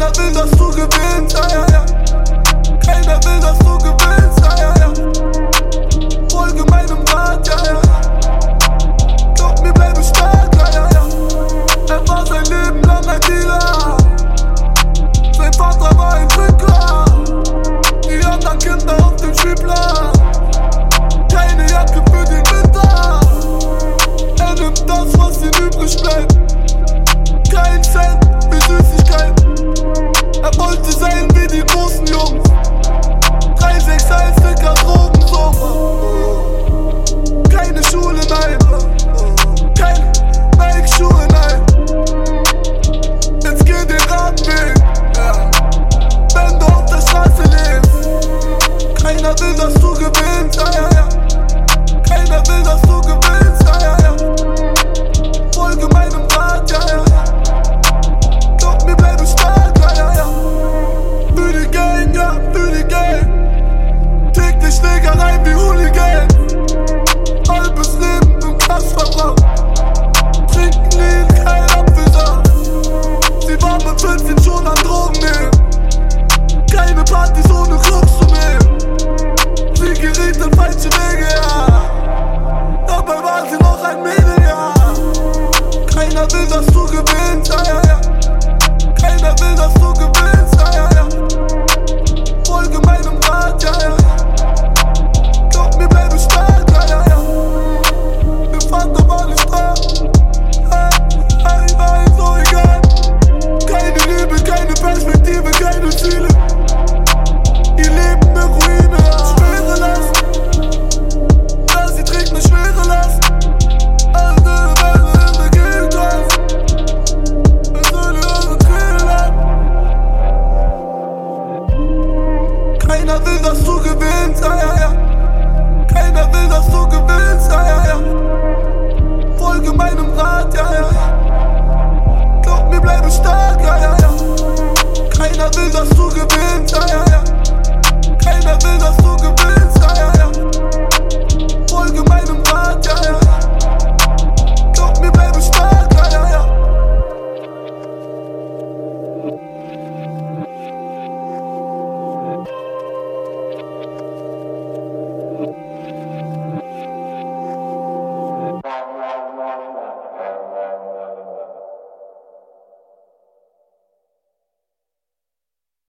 Keiner will, dass du gewinnst, ja, ja, ja. Keiner will, dass du gewinnst, ja, ja, ja. Folge meinem Rat, ja, ja. Glaub mir, bleibe stark, ja, ja, ja. Er war sein Leben lang ein Dealer. Sein Vater war ein Trinker. Die anderen Kinder auf dem Spielplatz. Keine Jacke für den Winter. Er nimmt das, was ihm übrig bleibt. I I you. Keiner will, dass du gewinnst. Ah, ja, ja. Keiner will, dass du gewinnst.